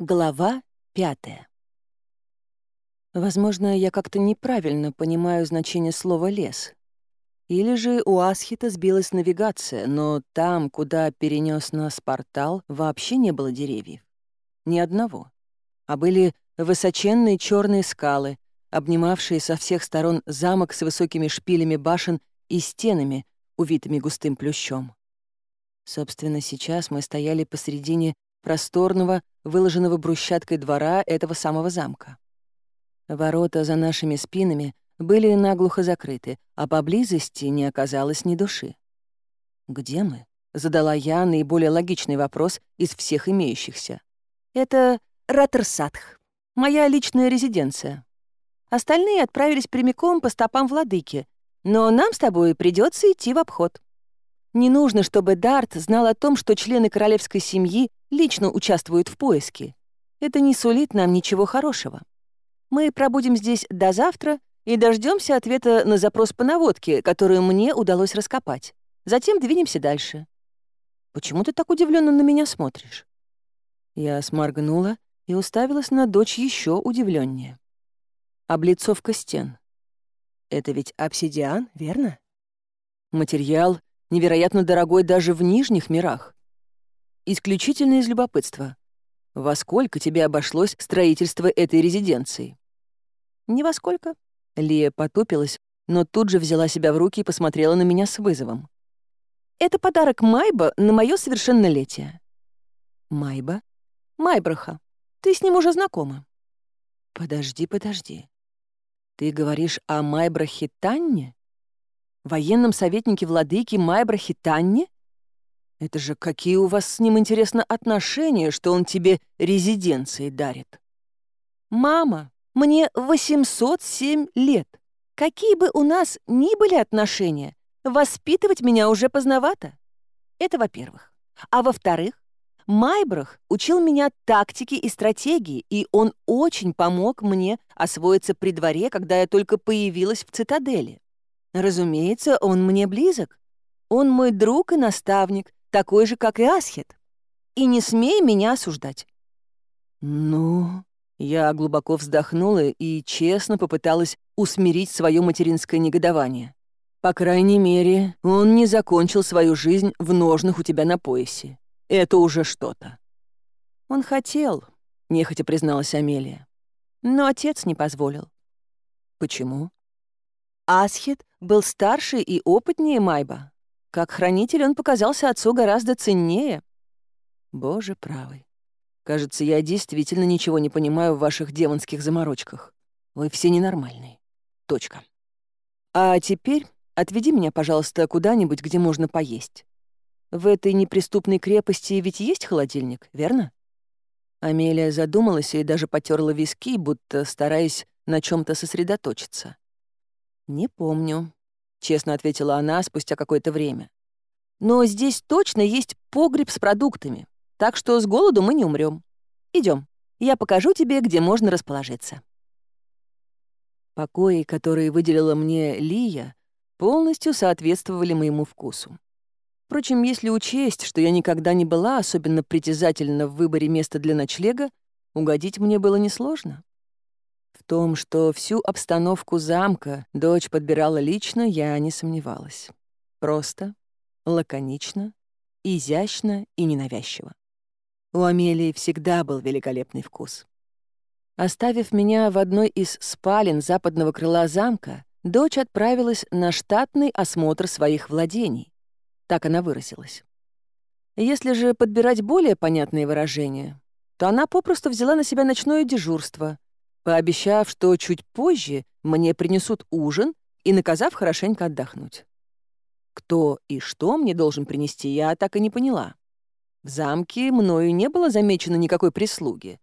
Глава пятая. Возможно, я как-то неправильно понимаю значение слова «лес». Или же у Асхита сбилась навигация, но там, куда перенес нас портал, вообще не было деревьев. Ни одного. А были высоченные черные скалы, обнимавшие со всех сторон замок с высокими шпилями башен и стенами, увитыми густым плющом. Собственно, сейчас мы стояли посредине просторного, выложенного брусчаткой двора этого самого замка. Ворота за нашими спинами были наглухо закрыты, а поблизости не оказалось ни души. «Где мы?» — задала я наиболее логичный вопрос из всех имеющихся. «Это Ратерсатх, моя личная резиденция. Остальные отправились прямиком по стопам владыки, но нам с тобой придется идти в обход». Не нужно, чтобы Дарт знал о том, что члены королевской семьи лично участвуют в поиске. Это не сулит нам ничего хорошего. Мы пробудем здесь до завтра и дождемся ответа на запрос по наводке, которую мне удалось раскопать. Затем двинемся дальше. Почему ты так удивленно на меня смотришь? Я сморгнула и уставилась на дочь еще удивленнее. Облицовка стен. Это ведь обсидиан, верно? Материал, невероятно дорогой даже в нижних мирах. Исключительно из любопытства. Во сколько тебе обошлось строительство этой резиденции? Не во сколько. Лия потупилась, но тут же взяла себя в руки и посмотрела на меня с вызовом. Это подарок Майба на мое совершеннолетие. Майба? Майбраха. Ты с ним уже знакома. Подожди, подожди. Ты говоришь о Майбрахе Танне? военном советнике владыки Майбрахе Танне? Это же какие у вас с ним, интересно, отношения, что он тебе резиденции дарит? Мама, мне 807 лет. Какие бы у нас ни были отношения, воспитывать меня уже поздновато. Это во-первых. А во-вторых, Майбрах учил меня тактики и стратегии, и он очень помог мне освоиться при дворе, когда я только появилась в цитадели. Разумеется, он мне близок. Он мой друг и наставник, такой же, как и Асхет. И не смей меня осуждать». «Ну...» Я глубоко вздохнула и честно попыталась усмирить свое материнское негодование. «По крайней мере, он не закончил свою жизнь в ножных у тебя на поясе. Это уже что-то». «Он хотел», — нехотя призналась Амелия. «Но отец не позволил». «Почему?» Асхет был старше и опытнее Майба. Как хранитель он показался отцу гораздо ценнее. Боже правый. Кажется, я действительно ничего не понимаю в ваших демонских заморочках. Вы все ненормальные. Точка. А теперь отведи меня, пожалуйста, куда-нибудь, где можно поесть. В этой неприступной крепости ведь есть холодильник, верно? Амелия задумалась и даже потерла виски, будто стараясь на чем то сосредоточиться. «Не помню», честно ответила она спустя какое-то время. Но здесь точно есть погреб с продуктами, так что с голоду мы не умрем. Идем, я покажу тебе, где можно расположиться. Покои, которые выделила мне Лия, полностью соответствовали моему вкусу. Впрочем, если учесть, что я никогда не была особенно притязательна в выборе места для ночлега, угодить мне было несложно. В том, что всю обстановку замка дочь подбирала лично, я не сомневалась. Просто, лаконично, изящно и ненавязчиво. У Амелии всегда был великолепный вкус. Оставив меня в одной из спален западного крыла замка, дочь отправилась на штатный осмотр своих владений. Так она выразилась. Если же подбирать более понятные выражения, то она попросту взяла на себя ночное дежурство, пообещав, что чуть позже мне принесут ужин и наказав хорошенько отдохнуть. Кто и что мне должен принести, я так и не поняла. В замке мною не было замечено никакой прислуги.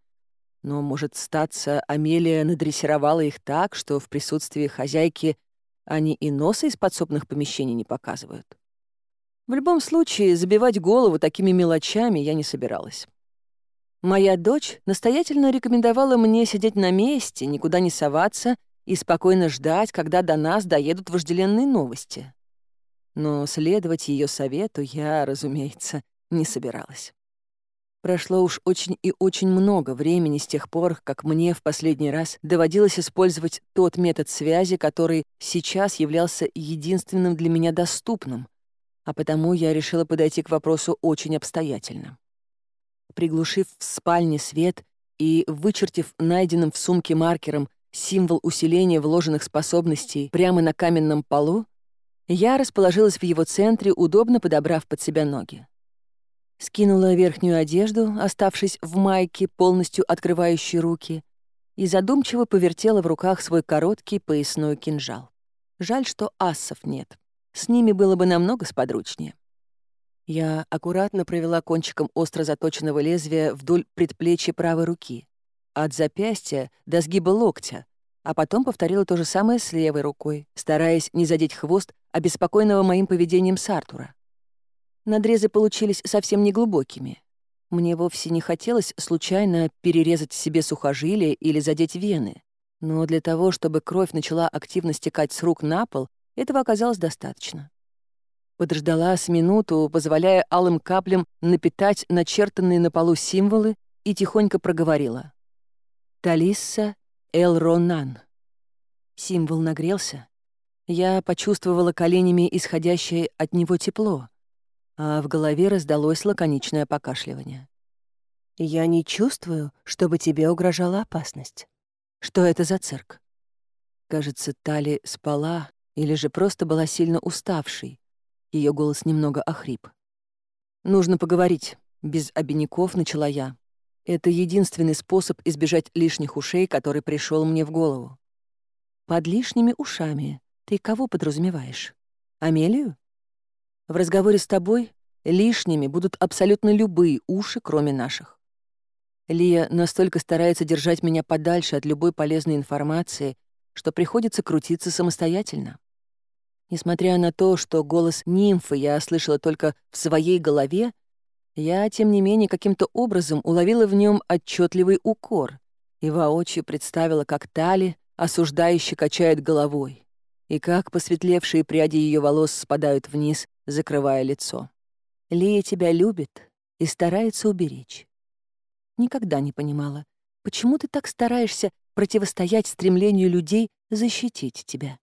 Но, может, статься, Амелия надрессировала их так, что в присутствии хозяйки они и носа из подсобных помещений не показывают. В любом случае, забивать голову такими мелочами я не собиралась. Моя дочь настоятельно рекомендовала мне сидеть на месте, никуда не соваться и спокойно ждать, когда до нас доедут вожделенные новости. Но следовать ее совету я, разумеется, не собиралась. Прошло уж очень и очень много времени с тех пор, как мне в последний раз доводилось использовать тот метод связи, который сейчас являлся единственным для меня доступным, а потому я решила подойти к вопросу очень обстоятельно приглушив спальне свет и вычертив найденным в сумке маркером символ усиления вложенных способностей прямо на каменном полу, я расположилась в его центре, удобно подобрав под себя ноги. Скинула верхнюю одежду, оставшись в майке, полностью открывающей руки, и задумчиво повертела в руках свой короткий поясной кинжал. Жаль, что ассов нет. С ними было бы намного сподручнее. Я аккуратно провела кончиком остро заточенного лезвия вдоль предплечья правой руки, от запястья до сгиба локтя, а потом повторила то же самое с левой рукой, стараясь не задеть хвост обеспокоенного моим поведением Сартура. Надрезы получились совсем неглубокими. Мне вовсе не хотелось случайно перерезать себе сухожилие или задеть вены, но для того, чтобы кровь начала активно стекать с рук на пол, этого оказалось достаточно. Подождала с минуту, позволяя алым каплям напитать начертанные на полу символы, и тихонько проговорила. «Талисса Эл-Ронан». Символ нагрелся. Я почувствовала коленями исходящее от него тепло — а в голове раздалось лаконичное покашливание. «Я не чувствую, чтобы тебе угрожала опасность. Что это за цирк?» Кажется, Тали спала или же просто была сильно уставшей. Ее голос немного охрип. «Нужно поговорить», — без обиняков начала я. Это единственный способ избежать лишних ушей, который пришел мне в голову. Под лишними ушами ты кого подразумеваешь? Амелию? В разговоре с тобой лишними будут абсолютно любые уши, кроме наших. Лия настолько старается держать меня подальше от любой полезной информации, что приходится крутиться самостоятельно. Несмотря на то, что голос нимфы я слышала только в своей голове, я, тем не менее, каким-то образом уловила в нем отчетливый укор и воочию представила, как Тали осуждающе качает головой и как посветлевшие пряди ее волос спадают вниз, закрывая лицо. Лия тебя любит и старается уберечь. Никогда не понимала, почему ты так стараешься противостоять стремлению людей защитить тебя.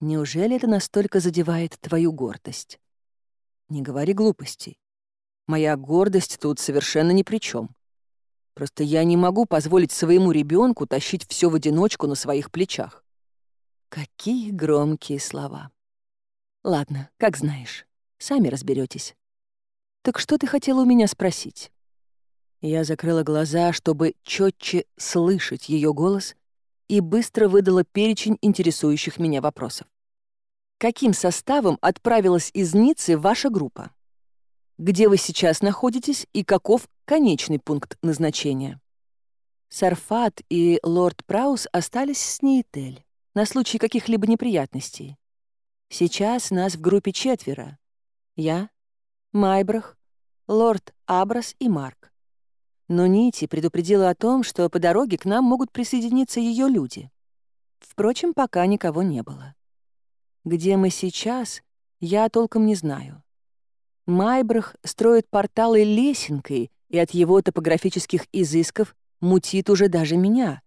Неужели это настолько задевает твою гордость? Не говори глупостей. Моя гордость тут совершенно ни при чем. Просто я не могу позволить своему ребенку тащить все в одиночку на своих плечах. Какие громкие слова. Ладно, как знаешь. Сами разберетесь. Так что ты хотела у меня спросить? Я закрыла глаза, чтобы четче слышать ее голос, и быстро выдала перечень интересующих меня вопросов. Каким составом отправилась из Ниццы ваша группа? Где вы сейчас находитесь и каков конечный пункт назначения? Сарфат и лорд Праус остались с Нейтель на случай каких-либо неприятностей. Сейчас нас в группе четверо. Я, Майбрах, лорд Абрас и Марк но Нити предупредила о том, что по дороге к нам могут присоединиться ее люди. Впрочем, пока никого не было. Где мы сейчас, я толком не знаю. Майбрах строит порталы лесенкой, и от его топографических изысков мутит уже даже меня.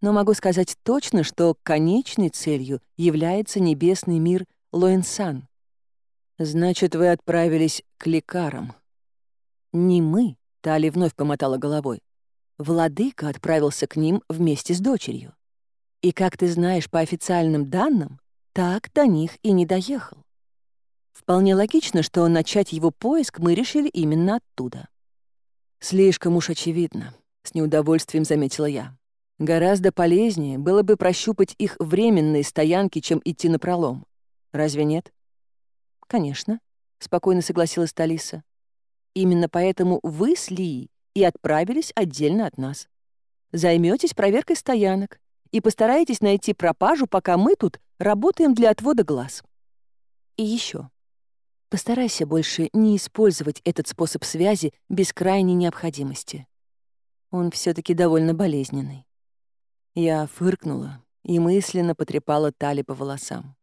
Но могу сказать точно, что конечной целью является небесный мир Лоэнсан. Значит, вы отправились к лекарам. Не мы, Тали вновь помотала головой. Владыка отправился к ним вместе с дочерью. И, как ты знаешь, по официальным данным, так до них и не доехал. Вполне логично, что начать его поиск мы решили именно оттуда. «Слишком уж очевидно», — с неудовольствием заметила я. «Гораздо полезнее было бы прощупать их временные стоянки, чем идти напролом. Разве нет?» «Конечно», — спокойно согласилась Талиса. Именно поэтому вы с Лией и отправились отдельно от нас. Займётесь проверкой стоянок и постарайтесь найти пропажу, пока мы тут работаем для отвода глаз. И ещё: Постарайся больше не использовать этот способ связи без крайней необходимости. Он всё таки довольно болезненный. Я фыркнула и мысленно потрепала Тали по волосам.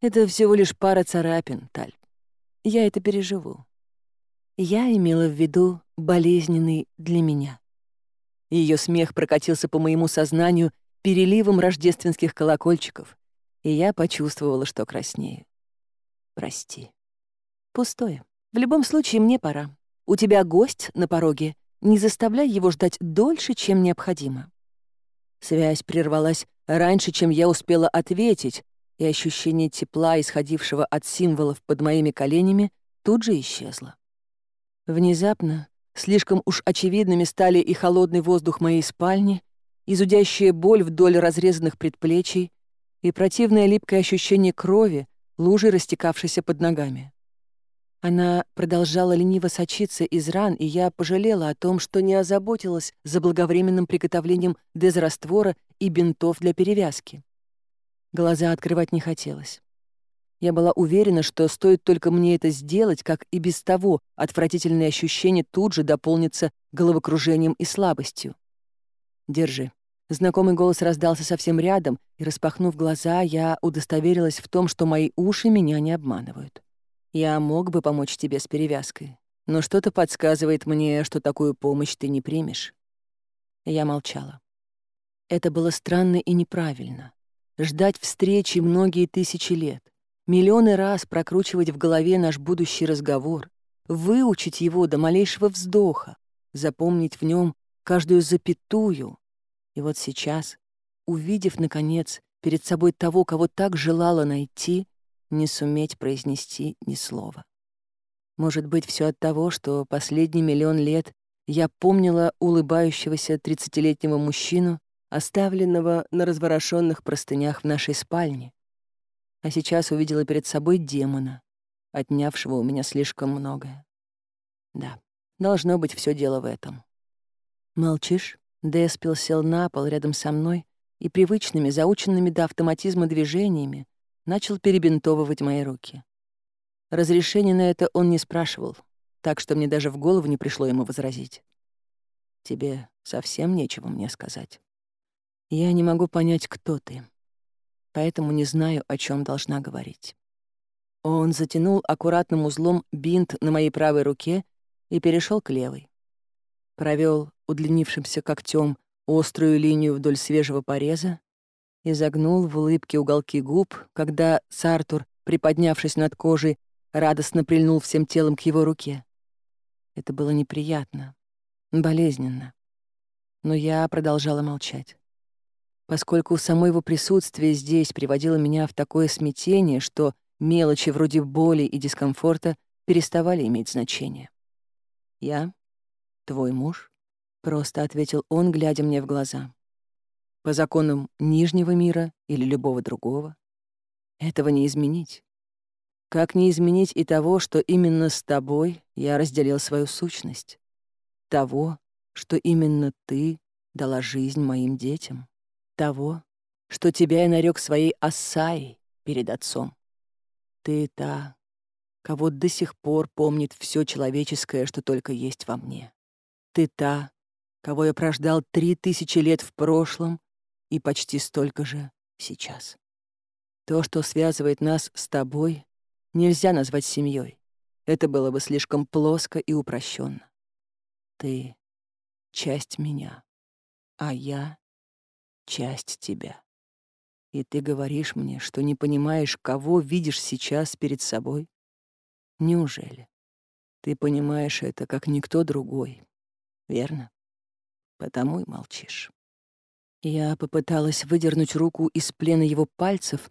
Это всего лишь пара царапин, Таль. Я это переживу. Я имела в виду болезненный для меня. Ее смех прокатился по моему сознанию переливом рождественских колокольчиков, и я почувствовала, что краснею. Прости. Пустое. В любом случае, мне пора. У тебя гость на пороге. Не заставляй его ждать дольше, чем необходимо. Связь прервалась раньше, чем я успела ответить, и ощущение тепла, исходившего от символов под моими коленями, тут же исчезло. Внезапно, слишком уж очевидными стали и холодный воздух моей спальни, изудящая боль вдоль разрезанных предплечий и противное липкое ощущение крови, лужи, растекавшейся под ногами. Она продолжала лениво сочиться из ран, и я пожалела о том, что не озаботилась заблаговременным приготовлением дезраствора и бинтов для перевязки. Глаза открывать не хотелось. Я была уверена, что стоит только мне это сделать, как и без того отвратительные ощущения тут же дополнятся головокружением и слабостью. «Держи». Знакомый голос раздался совсем рядом, и, распахнув глаза, я удостоверилась в том, что мои уши меня не обманывают. «Я мог бы помочь тебе с перевязкой, но что-то подсказывает мне, что такую помощь ты не примешь». Я молчала. Это было странно и неправильно. Ждать встречи многие тысячи лет миллионы раз прокручивать в голове наш будущий разговор, выучить его до малейшего вздоха, запомнить в нем каждую запятую. И вот сейчас, увидев, наконец, перед собой того, кого так желала найти, не суметь произнести ни слова. Может быть, все от того, что последний миллион лет я помнила улыбающегося тридцатилетнего мужчину, оставленного на разворошенных простынях в нашей спальне, а сейчас увидела перед собой демона, отнявшего у меня слишком многое. Да, должно быть все дело в этом. «Молчишь?» Деспил сел на пол рядом со мной и привычными, заученными до автоматизма движениями начал перебинтовывать мои руки. Разрешения на это он не спрашивал, так что мне даже в голову не пришло ему возразить. «Тебе совсем нечего мне сказать. Я не могу понять, кто ты», поэтому не знаю, о чем должна говорить. Он затянул аккуратным узлом бинт на моей правой руке и перешел к левой. Провел удлинившимся когтем острую линию вдоль свежего пореза и загнул в улыбке уголки губ, когда Сартур, приподнявшись над кожей, радостно прильнул всем телом к его руке. Это было неприятно, болезненно. Но я продолжала молчать. поскольку само его присутствие здесь приводило меня в такое смятение, что мелочи вроде боли и дискомфорта переставали иметь значение. «Я? Твой муж?» — просто ответил он, глядя мне в глаза. «По законам Нижнего мира или любого другого? Этого не изменить. Как не изменить и того, что именно с тобой я разделил свою сущность? Того, что именно ты дала жизнь моим детям?» того, что тебя я нарек своей осаей перед отцом. Ты та, кого до сих пор помнит все человеческое, что только есть во мне. Ты та, кого я прождал три тысячи лет в прошлом и почти столько же сейчас. То, что связывает нас с тобой, нельзя назвать семьей. Это было бы слишком плоско и упрощенно. Ты — часть меня, а я часть тебя. И ты говоришь мне, что не понимаешь, кого видишь сейчас перед собой? Неужели? Ты понимаешь это, как никто другой, верно? Потому и молчишь. Я попыталась выдернуть руку из плена его пальцев,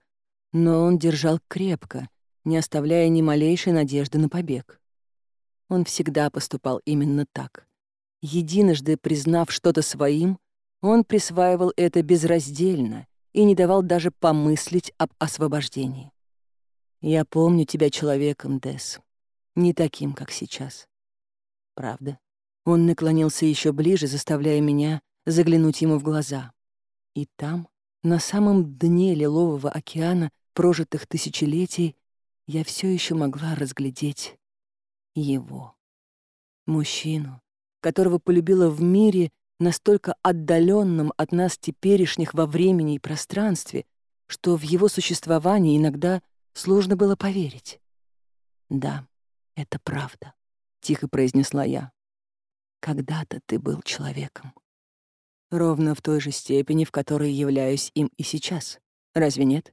но он держал крепко, не оставляя ни малейшей надежды на побег. Он всегда поступал именно так. Единожды признав что-то своим — он присваивал это безраздельно и не давал даже помыслить об освобождении. «Я помню тебя человеком, Дес, не таким, как сейчас». «Правда?» Он наклонился еще ближе, заставляя меня заглянуть ему в глаза. И там, на самом дне лилового океана прожитых тысячелетий, я все еще могла разглядеть его. Мужчину, которого полюбила в мире, настолько отдаленным от нас теперешних во времени и пространстве, что в его существование иногда сложно было поверить. Да, это правда. — тихо произнесла я. «Когда-то ты был человеком. Ровно в той же степени, в которой являюсь им и сейчас. Разве нет?»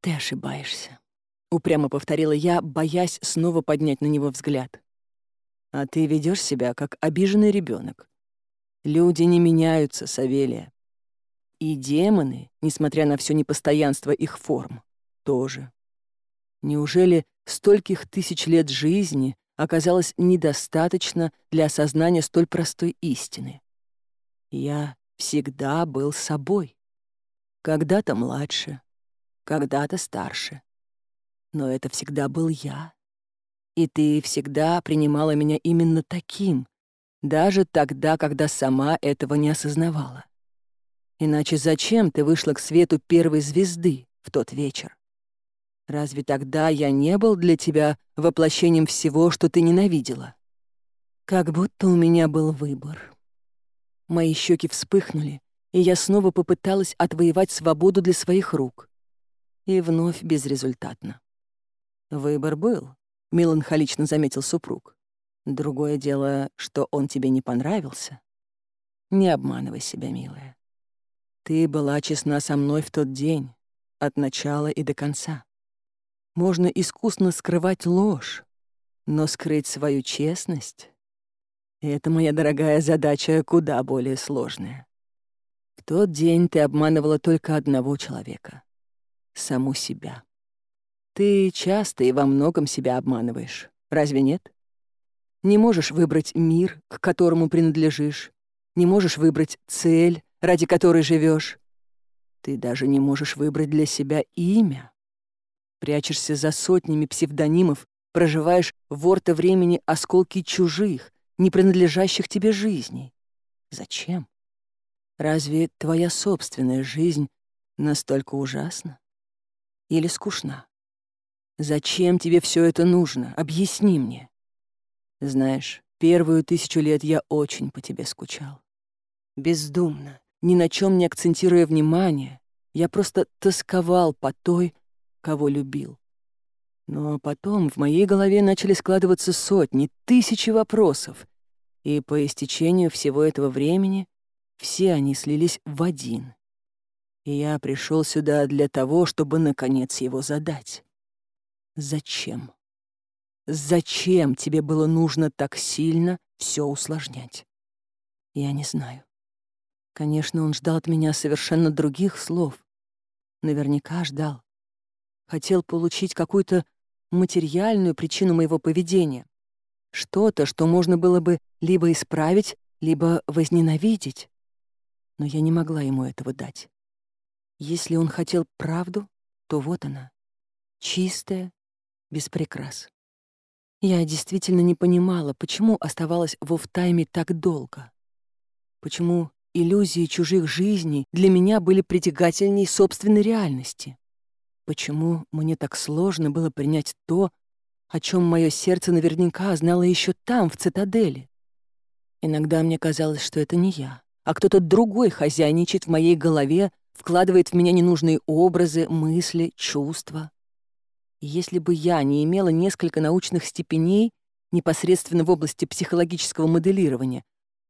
«Ты ошибаешься», — упрямо повторила я, боясь снова поднять на него взгляд. Люди не меняются, Савелия. И демоны, несмотря на все непостоянство их форм, тоже. Неужели стольких тысяч лет жизни оказалось недостаточно для осознания столь простой истины? Я всегда был собой. Когда-то младше, когда-то старше. Но это всегда был я. И ты всегда принимала меня именно таким, даже тогда, когда сама этого не осознавала. Иначе зачем ты вышла к свету первой звезды в тот вечер? Разве тогда я не был для тебя воплощением всего, что ты ненавидела? Как будто у меня был выбор. Мои щеки вспыхнули, и я снова попыталась отвоевать свободу для своих рук. И вновь безрезультатно. «Выбор был», — меланхолично заметил супруг. Другое дело, что он тебе не понравился. Не обманывай себя, милая. Ты была честна со мной в тот день, от начала и до конца. Можно искусно скрывать ложь, но скрыть свою честность — это, моя дорогая, задача куда более сложная. В тот день ты обманывала только одного человека — саму себя. Ты часто и во многом себя обманываешь, разве нет? Не можешь выбрать мир, к которому принадлежишь, не можешь выбрать цель, ради которой живешь. Ты даже не можешь выбрать для себя имя. Прячешься за сотнями псевдонимов, проживаешь в орто времени осколки чужих, не принадлежащих тебе жизней. Зачем? Разве твоя собственная жизнь настолько ужасна? Или скучна? Зачем тебе все это нужно? Объясни мне. Знаешь, первую тысячу лет я очень по тебе скучал. Бездумно, ни на чем не акцентируя внимание, я просто тосковал по той, кого любил. Но потом в моей голове начали складываться сотни, тысячи вопросов, и по истечению всего этого времени все они слились в один. И я пришел сюда для того, чтобы, наконец, его задать. Зачем? Зачем тебе было нужно так сильно все усложнять? Я не знаю. Конечно, он ждал от меня совершенно других слов. Наверняка ждал. Хотел получить какую-то материальную причину моего поведения. Что-то, что можно было бы либо исправить, либо возненавидеть. Но я не могла ему этого дать. Если он хотел правду, то вот она. Чистая, без прикрас. Я действительно не понимала, почему оставалась в офтайме так долго. Почему иллюзии чужих жизней для меня были притягательней собственной реальности. Почему мне так сложно было принять то, о чем мое сердце наверняка знало еще там, в цитадели? Иногда мне казалось, что это не я, а кто-то другой хозяйничает в моей голове, вкладывает в меня ненужные образы, мысли, чувства. И если бы я не имела несколько научных степеней непосредственно в области психологического моделирования,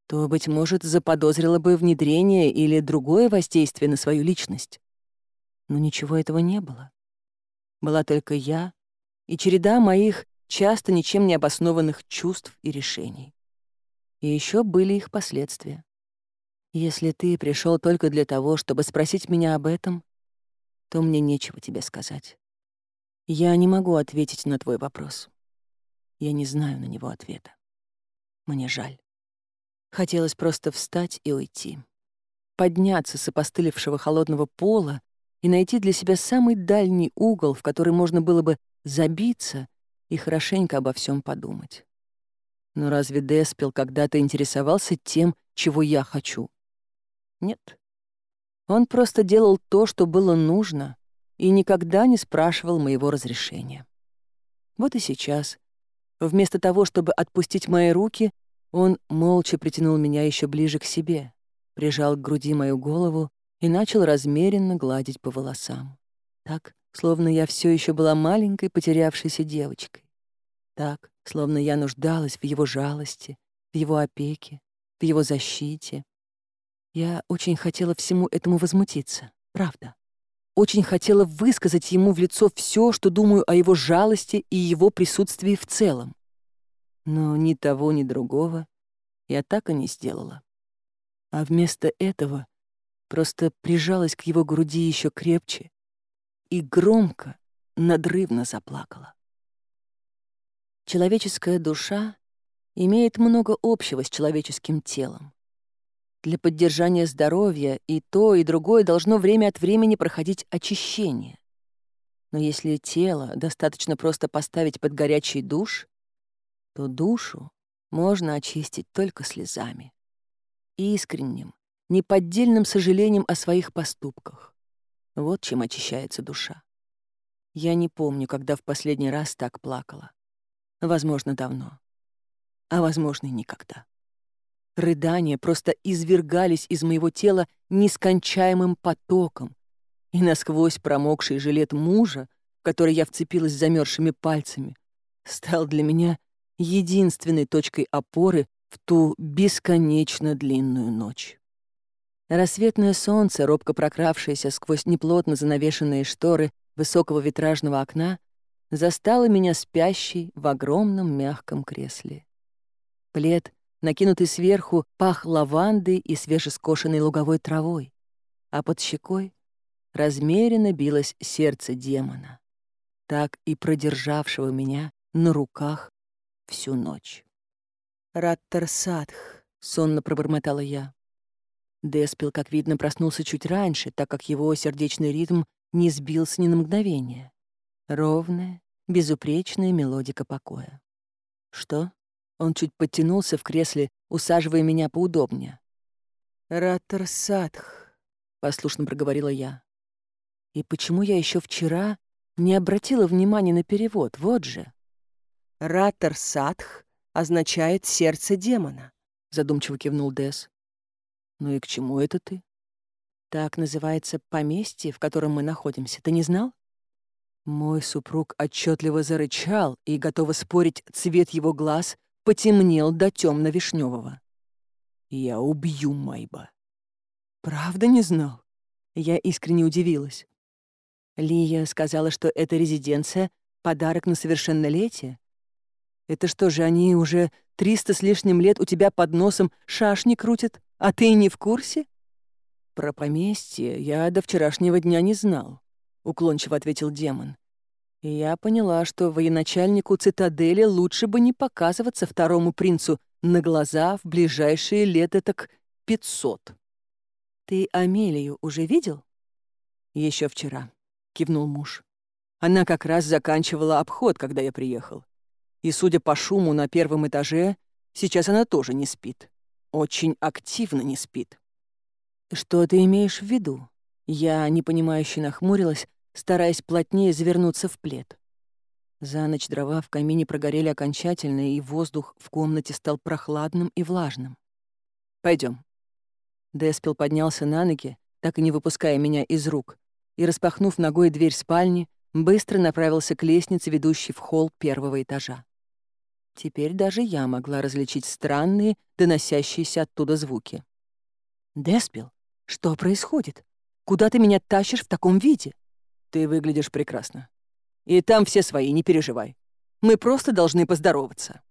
то, быть может, заподозрила бы внедрение или другое воздействие на свою личность. Но ничего этого не было. Была только я и череда моих часто ничем не обоснованных чувств и решений. И еще были их последствия. Если ты пришел только для того, чтобы спросить меня об этом, то мне нечего тебе сказать. Я не могу ответить на твой вопрос. Я не знаю на него ответа. Мне жаль. Хотелось просто встать и уйти. Подняться с опостылевшего холодного пола и найти для себя самый дальний угол, в который можно было бы забиться и хорошенько обо всем подумать. Но разве Деспил когда-то интересовался тем, чего я хочу? Нет. Он просто делал то, что было нужно, и никогда не спрашивал моего разрешения. Вот и сейчас. Вместо того, чтобы отпустить мои руки, он молча притянул меня еще ближе к себе, прижал к груди мою голову и начал размеренно гладить по волосам. Так, словно я все еще была маленькой потерявшейся девочкой. Так, словно я нуждалась в его жалости, в его опеке, в его защите. Я очень хотела всему этому возмутиться, правда очень хотела высказать ему в лицо все, что думаю о его жалости и его присутствии в целом. Но ни того, ни другого я так и не сделала. А вместо этого просто прижалась к его груди еще крепче и громко, надрывно заплакала. Человеческая душа имеет много общего с человеческим телом. Для поддержания здоровья и то, и другое должно время от времени проходить очищение. Но если тело достаточно просто поставить под горячий душ, то душу можно очистить только слезами. Искренним, неподдельным сожалением о своих поступках. Вот чем очищается душа. Я не помню, когда в последний раз так плакала. Возможно, давно. А возможно, и никогда. Рыдания просто извергались из моего тела нескончаемым потоком, и насквозь промокший жилет мужа, который я вцепилась замерзшими пальцами, стал для меня единственной точкой опоры в ту бесконечно длинную ночь. Рассветное солнце, робко прокравшееся сквозь неплотно занавешенные шторы высокого витражного окна, застало меня спящей в огромном мягком кресле. Плед, накинутый сверху пах лаванды и свежескошенной луговой травой, а под щекой размеренно билось сердце демона, так и продержавшего меня на руках всю ночь. Раттарсадх, сонно пробормотала я. Деспил, как видно, проснулся чуть раньше, так как его сердечный ритм не сбился ни на мгновение. Ровная, безупречная мелодика покоя. «Что?» Он чуть подтянулся в кресле, усаживая меня поудобнее. «Ратарсадх», — послушно проговорила я. «И почему я еще вчера не обратила внимания на перевод? Вот же». «Ратарсадх означает «сердце демона», — задумчиво кивнул Дес. «Ну и к чему это ты?» «Так называется поместье, в котором мы находимся. Ты не знал?» Мой супруг отчетливо зарычал и, готова спорить, цвет его глаз потемнел до темно-вишневого. «Я убью Майба». «Правда не знал?» Я искренне удивилась. Лия сказала, что эта резиденция — подарок на совершеннолетие. Это что же, они уже триста с лишним лет у тебя под носом шашни крутят, а ты не в курсе? Про поместье я до вчерашнего дня не знал. — уклончиво ответил демон. И Я поняла, что военачальнику цитадели лучше бы не показываться второму принцу на глаза в ближайшие лет так пятьсот. «Ты Амелию уже видел?» Еще вчера», — кивнул муж. Она как раз заканчивала обход, когда я приехал. И, судя по шуму на первом этаже, сейчас она тоже не спит. Очень активно не спит. «Что ты имеешь в виду?» Я непонимающе нахмурилась, стараясь плотнее завернуться в плед. За ночь дрова в камине прогорели окончательно, и воздух в комнате стал прохладным и влажным. Пойдем. Деспил поднялся на ноги, так и не выпуская меня из рук, и, распахнув ногой дверь спальни, быстро направился к лестнице, ведущей в холл первого этажа. Теперь даже я могла различить странные, доносящиеся оттуда звуки. «Деспил, что происходит? Куда ты меня тащишь в таком виде?» Ты выглядишь прекрасно. И там все свои, не переживай. Мы просто должны поздороваться».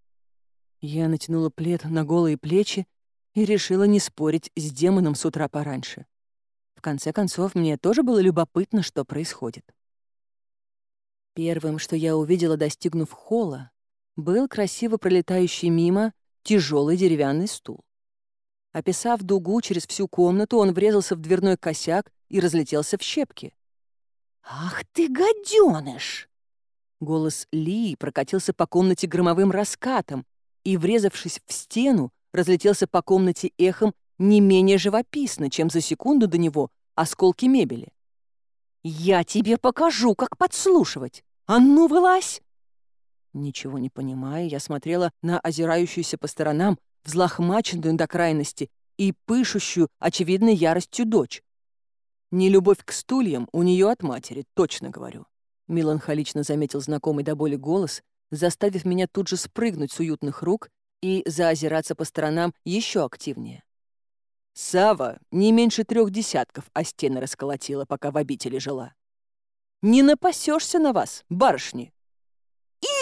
Я натянула плед на голые плечи и решила не спорить с демоном с утра пораньше. В конце концов, мне тоже было любопытно, что происходит. Первым, что я увидела, достигнув холла, был красиво пролетающий мимо тяжелый деревянный стул. Описав дугу через всю комнату, он врезался в дверной косяк и разлетелся в щепки. «Ах ты, гаденыш!» Голос Лии прокатился по комнате громовым раскатом и, врезавшись в стену, разлетелся по комнате эхом не менее живописно, чем за секунду до него осколки мебели. «Я тебе покажу, как подслушивать! А ну, вылазь!» Ничего не понимая, я смотрела на озирающуюся по сторонам, взлохмаченную до крайности и пышущую очевидной яростью дочь. Не любовь к стульям у нее от матери, точно говорю. Меланхолично заметил знакомый до боли голос, заставив меня тут же спрыгнуть с уютных рук и заозираться по сторонам еще активнее. Сава не меньше трех десятков о стены расколотила, пока в обители жила. «Не напасешься на вас, барышни!»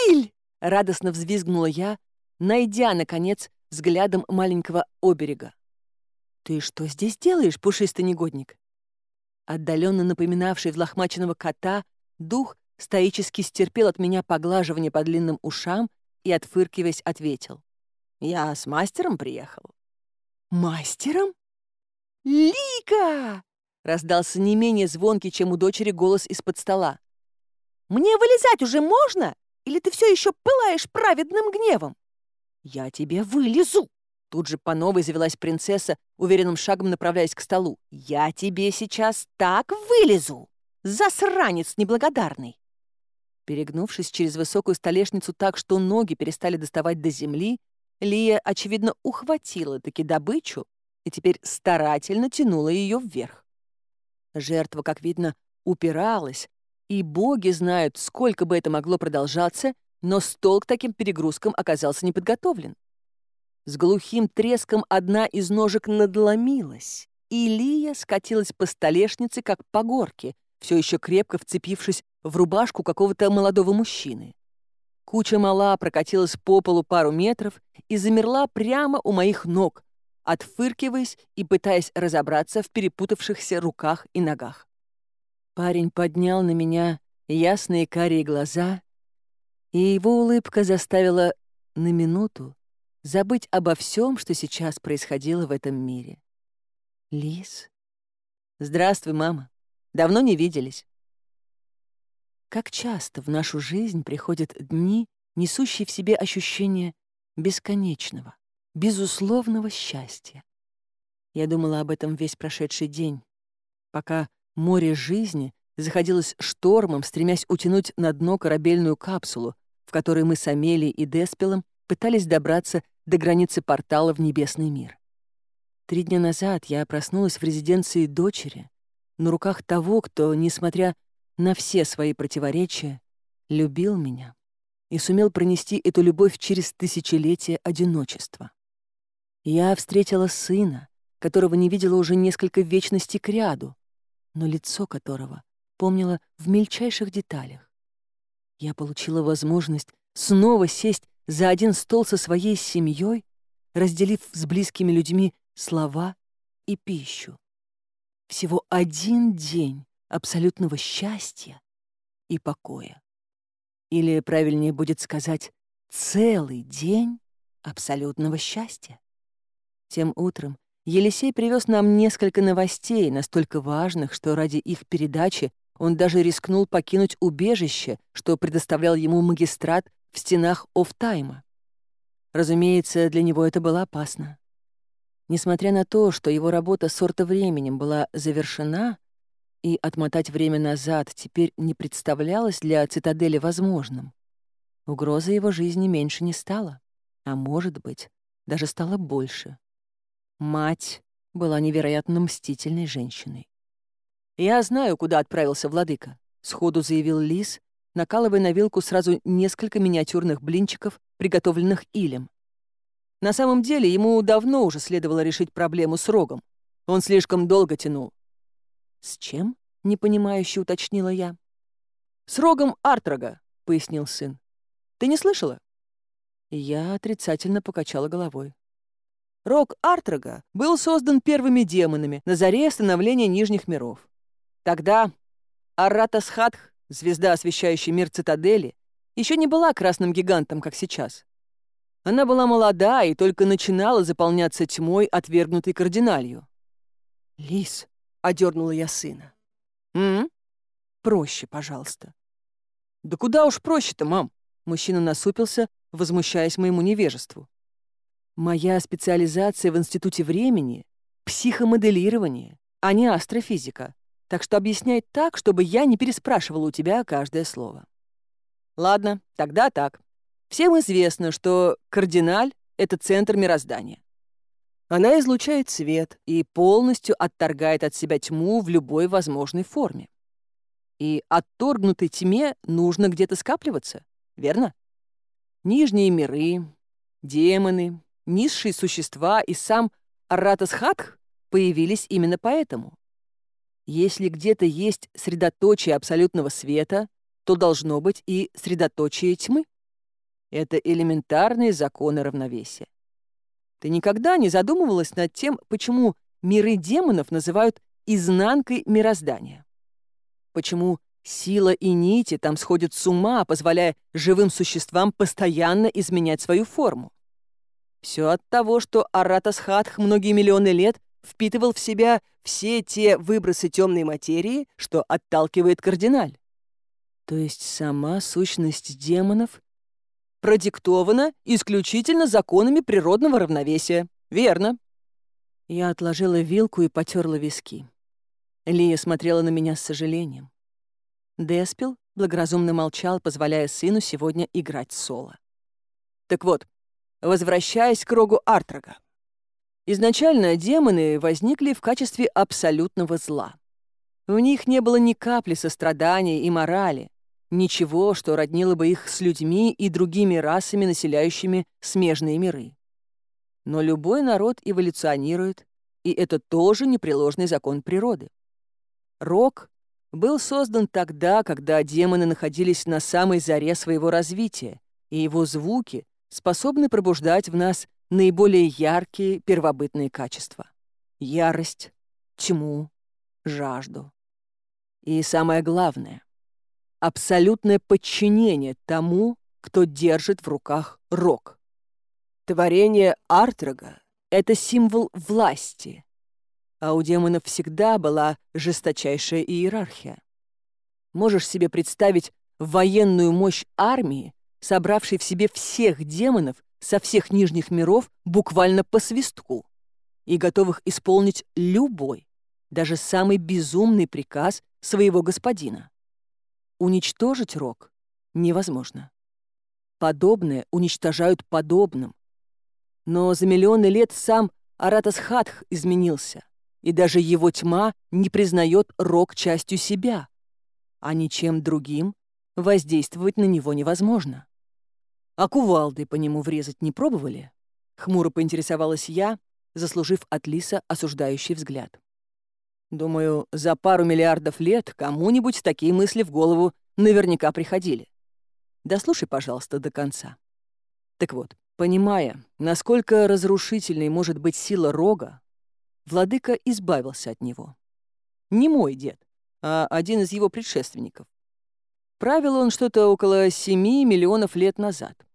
«Иль!» — радостно взвизгнула я, найдя, наконец, взглядом маленького оберега. «Ты что здесь делаешь, пушистый негодник?» отдаленно напоминавший взлохмаченного кота, дух стоически стерпел от меня поглаживание по длинным ушам и, отфыркиваясь, ответил. «Я с мастером приехал». «Мастером?» «Лика!» — раздался не менее звонкий, чем у дочери голос из-под стола. «Мне вылезать уже можно? Или ты все еще пылаешь праведным гневом?» «Я тебе вылезу!» Тут же по новой завелась принцесса, уверенным шагом направляясь к столу. «Я тебе сейчас так вылезу! Засранец неблагодарный!» Перегнувшись через высокую столешницу так, что ноги перестали доставать до земли, Лия, очевидно, ухватила-таки добычу и теперь старательно тянула ее вверх. Жертва, как видно, упиралась, и боги знают, сколько бы это могло продолжаться, но стол к таким перегрузкам оказался неподготовлен. С глухим треском одна из ножек надломилась, и Лия скатилась по столешнице, как по горке, все еще крепко вцепившись в рубашку какого-то молодого мужчины. Куча мала прокатилась по полу пару метров и замерла прямо у моих ног, отфыркиваясь и пытаясь разобраться в перепутавшихся руках и ногах. Парень поднял на меня ясные карие глаза, и его улыбка заставила на минуту забыть обо всем, что сейчас происходило в этом мире. Лис? Здравствуй, мама. Давно не виделись. Как часто в нашу жизнь приходят дни, несущие в себе ощущение бесконечного, безусловного счастья. Я думала об этом весь прошедший день, пока море жизни заходилось штормом, стремясь утянуть на дно корабельную капсулу, в которой мы с Амелией и Деспелом пытались добраться до границы портала в небесный мир. Три дня назад я проснулась в резиденции дочери, на руках того, кто, несмотря на все свои противоречия, любил меня и сумел пронести эту любовь через тысячелетие одиночества. Я встретила сына, которого не видела уже несколько вечностей к ряду, но лицо которого помнила в мельчайших деталях. Я получила возможность снова сесть за один стол со своей семьей, разделив с близкими людьми слова и пищу. Всего один день абсолютного счастья и покоя. Или, правильнее будет сказать, целый день абсолютного счастья. Тем утром Елисей привез нам несколько новостей, настолько важных, что ради их передачи он даже рискнул покинуть убежище, что предоставлял ему магистрат в стенах офтайма. Разумеется, для него это было опасно. Несмотря на то, что его работа сорта временем была завершена, и отмотать время назад теперь не представлялось для цитадели возможным, угроза его жизни меньше не стала, а, может быть, даже стала больше. Мать была невероятно мстительной женщиной. «Я знаю, куда отправился владыка», — сходу заявил Лис, накалывая на вилку сразу несколько миниатюрных блинчиков, приготовленных Илем. На самом деле ему давно уже следовало решить проблему с рогом. Он слишком долго тянул. «С чем?» — непонимающе уточнила я. «С рогом Артрога», — пояснил сын. «Ты не слышала?» Я отрицательно покачала головой. Рог Артрога был создан первыми демонами на заре становления Нижних миров. Тогда Аратасхатх звезда, освещающая мир цитадели, еще не была красным гигантом, как сейчас. Она была молода и только начинала заполняться тьмой, отвергнутой кардиналью. «Лис», — одернула я сына. «М? Проще, пожалуйста». «Да куда уж проще-то, мам?» Мужчина насупился, возмущаясь моему невежеству. «Моя специализация в Институте времени — психомоделирование, а не астрофизика», так что объясняй так, чтобы я не переспрашивала у тебя каждое слово. Ладно, тогда так. Всем известно, что кардиналь — это центр мироздания. Она излучает свет и полностью отторгает от себя тьму в любой возможной форме. И отторгнутой тьме нужно где-то скапливаться, верно? Нижние миры, демоны, низшие существа и сам Аратасхатх появились именно поэтому. Если где-то есть средоточие абсолютного света, то должно быть и средоточие тьмы. Это элементарные законы равновесия. Ты никогда не задумывалась над тем, почему миры демонов называют изнанкой мироздания? Почему сила и нити там сходят с ума, позволяя живым существам постоянно изменять свою форму? Все от того, что Аратасхатх многие миллионы лет впитывал в себя все те выбросы темной материи, что отталкивает кардиналь. То есть сама сущность демонов продиктована исключительно законами природного равновесия. Верно. Я отложила вилку и потерла виски. Лия смотрела на меня с сожалением. Деспил благоразумно молчал, позволяя сыну сегодня играть соло. Так вот, возвращаясь к Рогу Артрога. Изначально демоны возникли в качестве абсолютного зла. В них не было ни капли сострадания и морали, ничего, что роднило бы их с людьми и другими расами, населяющими смежные миры. Но любой народ эволюционирует, и это тоже непреложный закон природы. Рок был создан тогда, когда демоны находились на самой заре своего развития, и его звуки способны пробуждать в нас наиболее яркие первобытные качества — ярость, тьму, жажду. И самое главное — абсолютное подчинение тому, кто держит в руках рог. Творение Артрога — это символ власти, а у демонов всегда была жесточайшая иерархия. Можешь себе представить военную мощь армии, собравшей в себе всех демонов со всех нижних миров буквально по свистку и готовых исполнить любой, даже самый безумный приказ своего господина. Уничтожить Рок невозможно. Подобное уничтожают подобным. Но за миллионы лет сам Аратас Хатх изменился, и даже его тьма не признает Рок частью себя, а ничем другим воздействовать на него невозможно. А кувалды по нему врезать не пробовали? Хмуро поинтересовалась я, заслужив от Лиса осуждающий взгляд. Думаю, за пару миллиардов лет кому-нибудь такие мысли в голову наверняка приходили. Дослушай, пожалуйста, до конца. Так вот, Понимая, насколько разрушительной может быть сила рога, владыка избавился от него. Не мой дед, а один из его предшественников. Правил он что-то около 7 миллионов лет назад.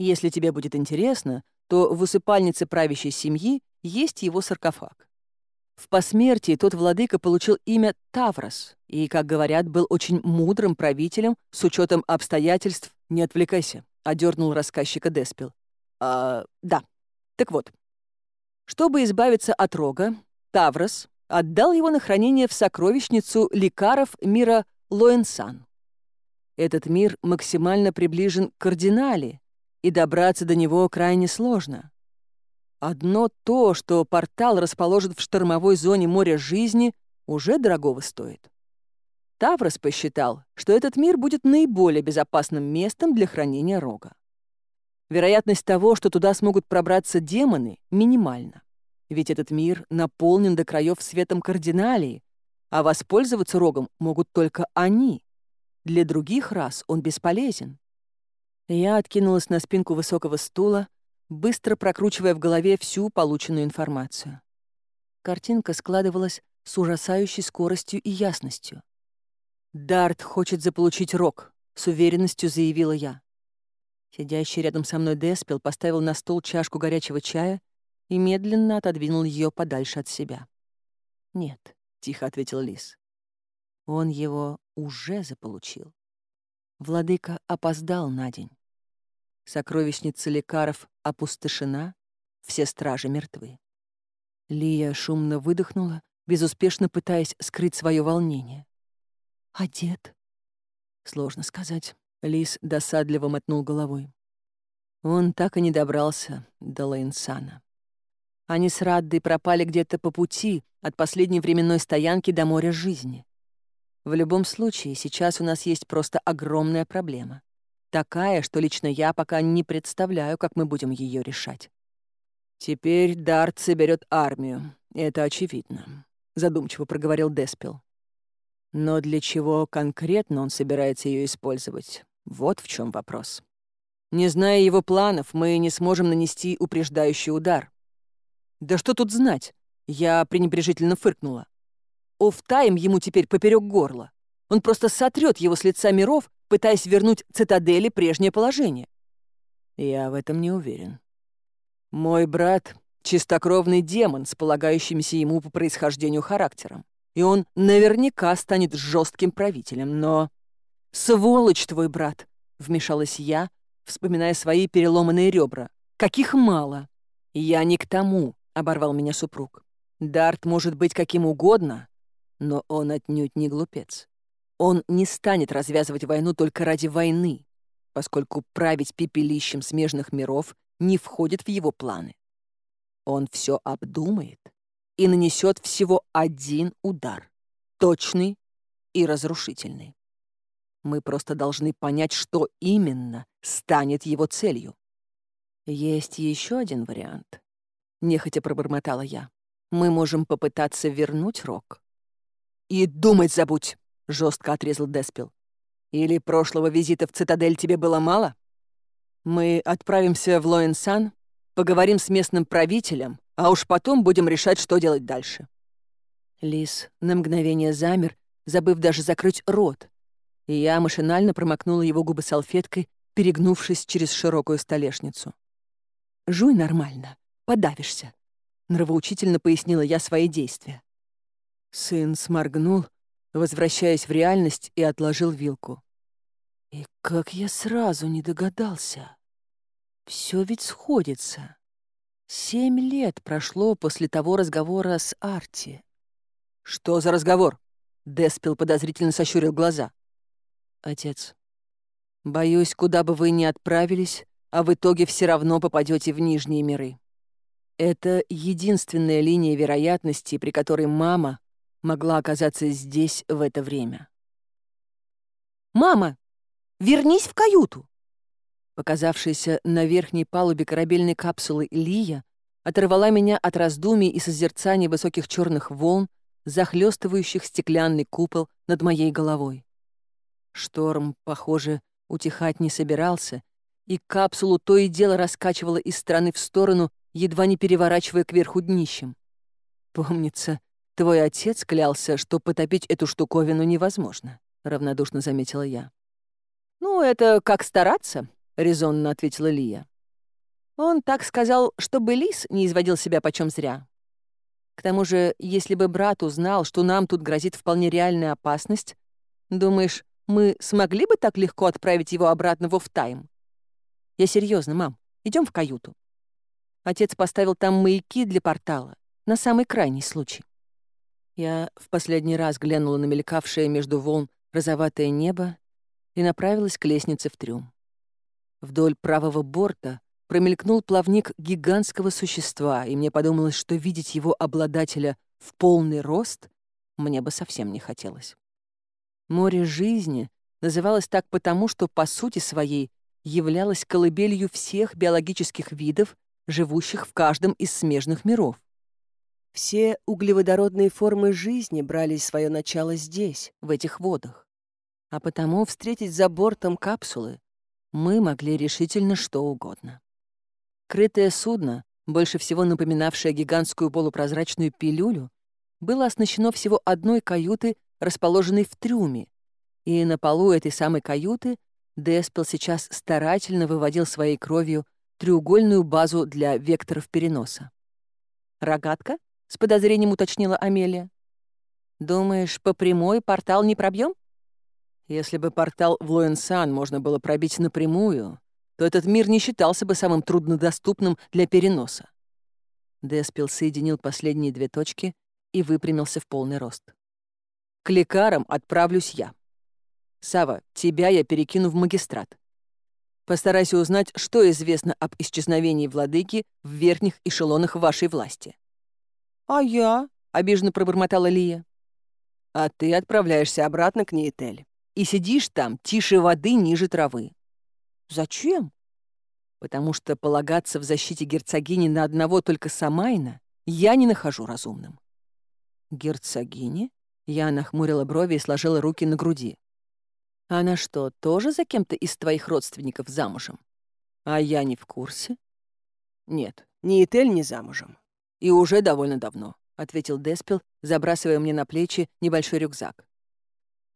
Если тебе будет интересно, то в усыпальнице правящей семьи есть его саркофаг. В посмертии тот владыка получил имя Таврос и, как говорят, был очень мудрым правителем с учетом обстоятельств «Не отвлекайся», — одернул рассказчика Деспил. «А, да. Так вот. Чтобы избавиться от рога, Таврос отдал его на хранение в сокровищницу лекаров мира Лоэнсан. Этот мир максимально приближен к кардинале, и добраться до него крайне сложно. Одно то, что портал расположен в штормовой зоне моря жизни, уже дорогого стоит. Таврос посчитал, что этот мир будет наиболее безопасным местом для хранения рога. Вероятность того, что туда смогут пробраться демоны, минимальна. Ведь этот мир наполнен до краев светом кардиналии, а воспользоваться рогом могут только они. Для других рас он бесполезен. Я откинулась на спинку высокого стула, быстро прокручивая в голове всю полученную информацию. Картинка складывалась с ужасающей скоростью и ясностью. «Дарт хочет заполучить рок», — с уверенностью заявила я. Сидящий рядом со мной Деспил поставил на стол чашку горячего чая и медленно отодвинул ее подальше от себя. «Нет», — тихо ответил Лис. «Он его уже заполучил. Владыка опоздал на день». Сокровищница лекаров опустошена, все стражи мертвы. Лия шумно выдохнула, безуспешно пытаясь скрыть свое волнение. «А дед?» «Сложно сказать». Лис досадливо мотнул головой. Он так и не добрался до Лейнсана. Они с Раддой пропали где-то по пути от последней временной стоянки до моря жизни. В любом случае, сейчас у нас есть просто огромная проблема. Такая, что лично я пока не представляю, как мы будем ее решать. «Теперь Дарт соберет армию, это очевидно», — задумчиво проговорил Деспил. «Но для чего конкретно он собирается ее использовать? Вот в чем вопрос. Не зная его планов, мы не сможем нанести упреждающий удар». «Да что тут знать?» — я пренебрежительно фыркнула. «Офтайм ему теперь поперек горла. Он просто сотрет его с лица миров пытаясь вернуть цитадели прежнее положение. Я в этом не уверен. Мой брат — чистокровный демон с полагающимся ему по происхождению характером, и он наверняка станет жестким правителем, но... «Сволочь твой брат!» — вмешалась я, вспоминая свои переломанные ребра. «Каких мало!» «Я не к тому!» — оборвал меня супруг. «Дарт может быть каким угодно, но он отнюдь не глупец. Он не станет развязывать войну только ради войны, поскольку править пепелищем смежных миров не входит в его планы. Он все обдумает и нанесет всего один удар, точный и разрушительный. Мы просто должны понять, что именно станет его целью. «Есть еще один вариант», — нехотя пробормотала я. «Мы можем попытаться вернуть Рок». «И думать забудь!» жестко отрезал Деспил. «Или прошлого визита в цитадель тебе было мало? Мы отправимся в Лоэнсан, поговорим с местным правителем, а уж потом будем решать, что делать дальше». Лис на мгновение замер, забыв даже закрыть рот, и я машинально промокнула его губы салфеткой, перегнувшись через широкую столешницу. «Жуй нормально, подавишься», — нравоучительно пояснила я свои действия. Сын сморгнул, возвращаясь в реальность, и отложил вилку. И как я сразу не догадался. Все ведь сходится. Семь лет прошло после того разговора с Арти. «Что за разговор?» Деспил подозрительно сощурил глаза. «Отец, боюсь, куда бы вы ни отправились, а в итоге все равно попадете в нижние миры. Это единственная линия вероятности, при которой мама могла оказаться здесь в это время. «Мама, вернись в каюту!» Показавшаяся на верхней палубе корабельной капсулы Илья оторвала меня от раздумий и созерцания высоких черных волн, захлестывающих стеклянный купол над моей головой. Шторм, похоже, утихать не собирался, и капсулу то и дело раскачивало из стороны в сторону, едва не переворачивая кверху днищем. Помнится, «Твой отец клялся, что потопить эту штуковину невозможно», — равнодушно заметила я. «Ну, это как стараться», — резонно ответила Лия. «Он так сказал, чтобы лис не изводил себя почем зря. К тому же, если бы брат узнал, что нам тут грозит вполне реальная опасность, думаешь, мы смогли бы так легко отправить его обратно в офтайм? Я серьезно, мам, идем в каюту. Отец поставил там маяки для портала, на самый крайний случай. Я в последний раз глянула на мелькавшее между волн розоватое небо и направилась к лестнице в трюм. Вдоль правого борта промелькнул плавник гигантского существа, и мне подумалось, что видеть его обладателя в полный рост мне бы совсем не хотелось. Море жизни называлось так потому, что по сути своей являлось колыбелью всех биологических видов, живущих в каждом из смежных миров. Все углеводородные формы жизни брали свое начало здесь, в этих водах. А потому встретить за бортом капсулы мы могли решительно что угодно. Крытое судно, больше всего напоминавшее гигантскую полупрозрачную пилюлю, было оснащено всего одной каюты, расположенной в трюме, и на полу этой самой каюты Деспел сейчас старательно выводил своей кровью треугольную базу для векторов переноса. «Рогатка?» — с подозрением уточнила Амелия. «Думаешь, по прямой портал не пробьем? Если бы портал в Лоэнсан можно было пробить напрямую, то этот мир не считался бы самым труднодоступным для переноса. Деспил соединил последние две точки и выпрямился в полный рост. «К лекарам отправлюсь я. Сава, тебя я перекину в магистрат. Постарайся узнать, что известно об исчезновении владыки в верхних эшелонах вашей власти. «А я?» — обиженно пробормотала Лия. «А ты отправляешься обратно к Нейтель и сидишь там тише воды ниже травы. Зачем? Потому что полагаться в защите герцогини на одного только Самайна я не нахожу разумным. Герцогини? Я нахмурила брови и сложила руки на груди. Она что, тоже за кем-то из твоих родственников замужем? А я не в курсе. Нет, ни Этель не замужем. И уже довольно давно, ответил Деспел, забрасывая мне на плечи небольшой рюкзак.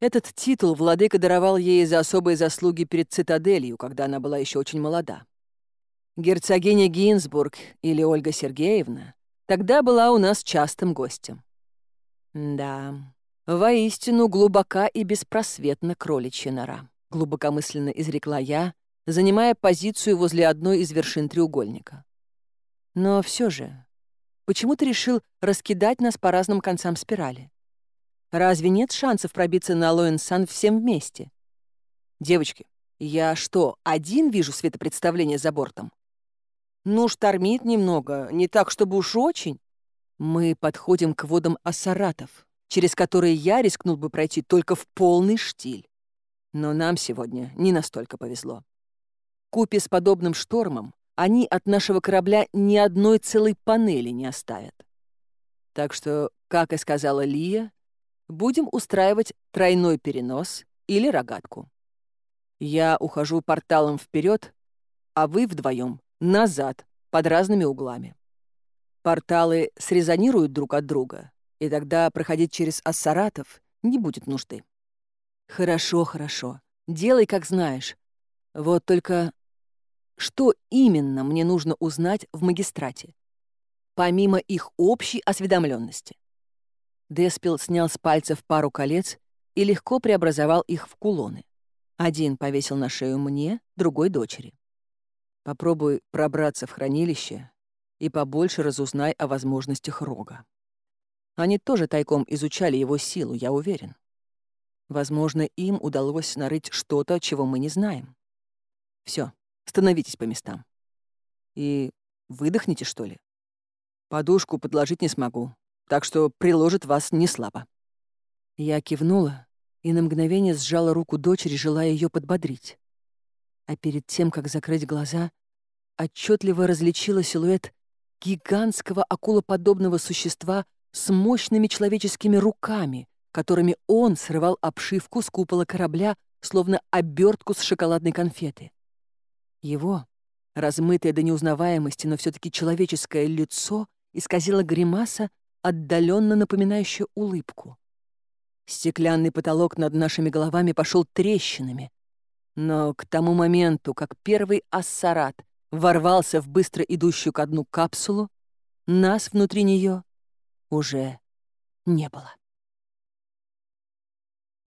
Этот титул владыка даровал ей за особые заслуги перед цитаделью, когда она была еще очень молода. Герцогиня Гинзбург или Ольга Сергеевна тогда была у нас частым гостем. Да, воистину глубока и беспросветна кроличья нора, глубокомысленно изрекла я, занимая позицию возле одной из вершин треугольника. Но все же, почему почему ты решил раскидать нас по разным концам спирали. Разве нет шансов пробиться на Лоэн-Сан всем вместе? Девочки, я что, один вижу светопредставление за бортом? Ну, штормит немного, не так, чтобы уж очень. Мы подходим к водам Ассаратов, через которые я рискнул бы пройти только в полный штиль. Но нам сегодня не настолько повезло. Купе с подобным штормом они от нашего корабля ни одной целой панели не оставят. Так что, как и сказала Лия, будем устраивать тройной перенос или рогатку. Я ухожу порталом вперед, а вы вдвоем назад, под разными углами. Порталы срезонируют друг от друга, и тогда проходить через Ассаратов не будет нужды. Хорошо, хорошо. Делай, как знаешь. Вот только что именно мне нужно узнать в магистрате, помимо их общей осведомленности. Деспил снял с пальцев пару колец и легко преобразовал их в кулоны. Один повесил на шею мне, другой — дочери. Попробуй пробраться в хранилище и побольше разузнай о возможностях Рога. Они тоже тайком изучали его силу, я уверен. Возможно, им удалось нарыть что-то, чего мы не знаем. Все, становитесь по местам. И выдохните, что ли? Подушку подложить не смогу, так что приложит вас не слабо». Я кивнула и на мгновение сжала руку дочери, желая ее подбодрить. А перед тем, как закрыть глаза, отчетливо различила силуэт гигантского акулоподобного существа с мощными человеческими руками, которыми он срывал обшивку с купола корабля, словно обертку с шоколадной конфеты. Его, размытое до неузнаваемости, но все таки человеческое лицо, исказило гримаса, отдаленно напоминающая улыбку. Стеклянный потолок над нашими головами пошел трещинами. Но к тому моменту, как первый ассарат ворвался в быстро идущую ко дну капсулу, нас внутри нее уже не было.